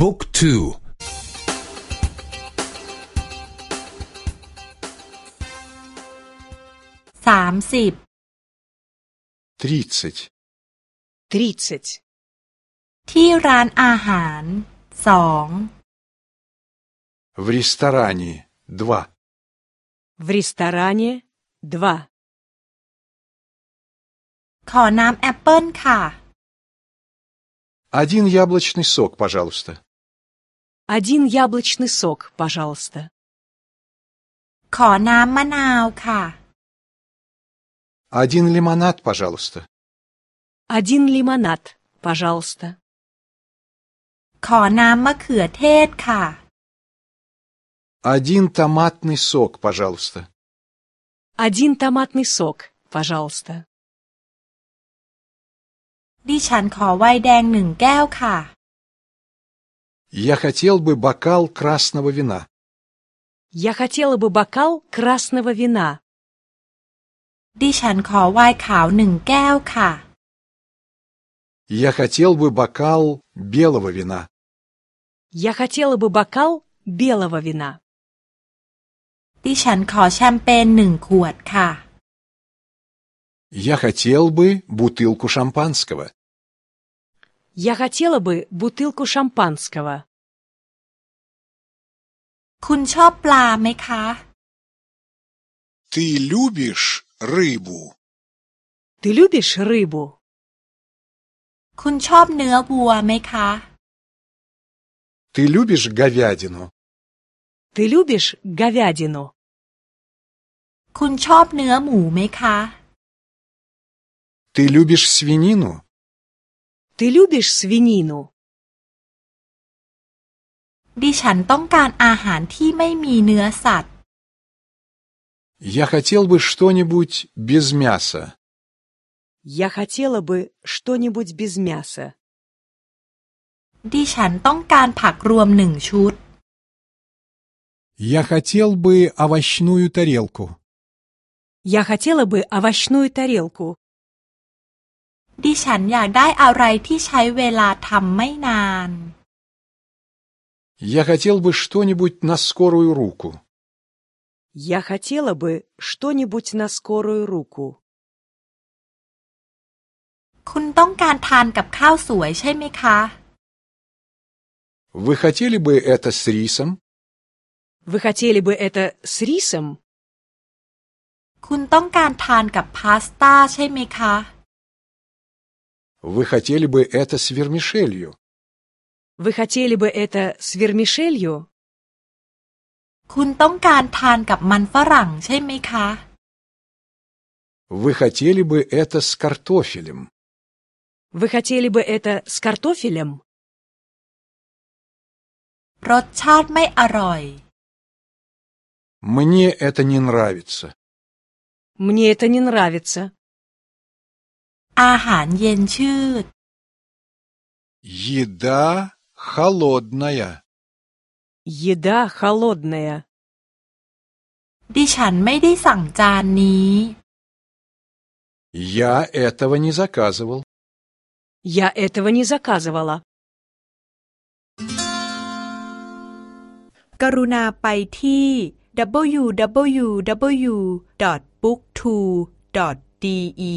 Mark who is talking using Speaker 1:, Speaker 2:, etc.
Speaker 1: บุ๊กทู
Speaker 2: สามสิบ
Speaker 3: тридцать,
Speaker 4: тридцать,
Speaker 2: ที่ร้านอาหารสอง
Speaker 3: в ресторане два,
Speaker 4: в ресторане два,
Speaker 2: ขอน้ำแอปเปิลค่ะ
Speaker 3: один яблочный сок, пожалуйста,
Speaker 4: один яблочный сок, пожалуйста,
Speaker 2: ขอน้ำมะนาวค่ะ
Speaker 3: один лимонад, пожалуйста,
Speaker 4: один лимонад, пожалуйста,
Speaker 2: ขอน้ำมะเขือเทศค่ะ
Speaker 3: один томатный сок, пожалуйста,
Speaker 4: один томатный сок, пожалуйста,
Speaker 2: ดิฉันขอไวน์แดงหนึ่งแก้วค่ะ
Speaker 3: я хотел бы бокал красного вина,
Speaker 4: я хотела бы бокал красного вина,
Speaker 2: ดิฉันขอไวน์ขาวหนึ่งแก้วค่ะ
Speaker 3: я хотел бы бокал белого вина,
Speaker 4: я хотела бы бокал белого вина,
Speaker 2: ดิฉันขอแชมเปญหนึ่งขวดค่ะ
Speaker 3: я хотел бы бутылку шампанского,
Speaker 4: я хотела бы бутылку шампанского,
Speaker 2: คุณชอบปลาไหมคะ
Speaker 3: ты любишь рыбу,
Speaker 4: ты любишь рыбу,
Speaker 2: คุณชอบเนื้อวัวไหมคะ
Speaker 3: ты любишь говядину,
Speaker 4: ты любишь говядину,
Speaker 2: คุณชอบเนื้อหมูไหมคะ
Speaker 3: ты любишь свинину,
Speaker 4: ты любишь свинину,
Speaker 2: ดิฉันต้องการอาหารที่ไม่มีเนื้อสัตว์
Speaker 3: я хотел бы что-нибудь без мяса,
Speaker 4: я хотела бы что-нибудь без мяса,
Speaker 2: ดิฉันต้องการผักรวมหนึ่งชุด
Speaker 1: Я хотел бы овощную тарелку.
Speaker 4: я хотела бы овощную тарелку,
Speaker 2: ดิฉันอยากได้อะไรที่ใช้เวลาทำไม่นาน
Speaker 3: я хотел бы что-нибудь на скорую руку,
Speaker 4: я хотела бы что-нибудь на скорую руку,
Speaker 2: คุณต้องการทานกับข้าวสวยใช่ไหมคะ
Speaker 3: вы хотели бы это с рисом,
Speaker 4: вы хотели бы это с рисом,
Speaker 2: คุณต้องการทานกับพาสต้าใช่ไหมคะ
Speaker 3: вы хотели бы это с вермишелью,
Speaker 4: вы хотели бы это с вермишелью,
Speaker 2: คุณต้องการทานกับมันฝรั่งใช่ไหมคะ
Speaker 3: вы хотели бы это с картофелем,
Speaker 4: вы хотели бы это с картофелем,
Speaker 2: รสชาติไม่อร่อย
Speaker 3: мне это не нравится,
Speaker 4: мне это не нравится,
Speaker 2: อาหารเย็นชืด
Speaker 3: еда холодная,
Speaker 4: еда холодная,
Speaker 2: ดิฉันไม่ได้สั่งจานนี้
Speaker 3: я этого не заказывал,
Speaker 4: я этого не заказывала.
Speaker 2: กรุณาไปที่ www.booktwo.de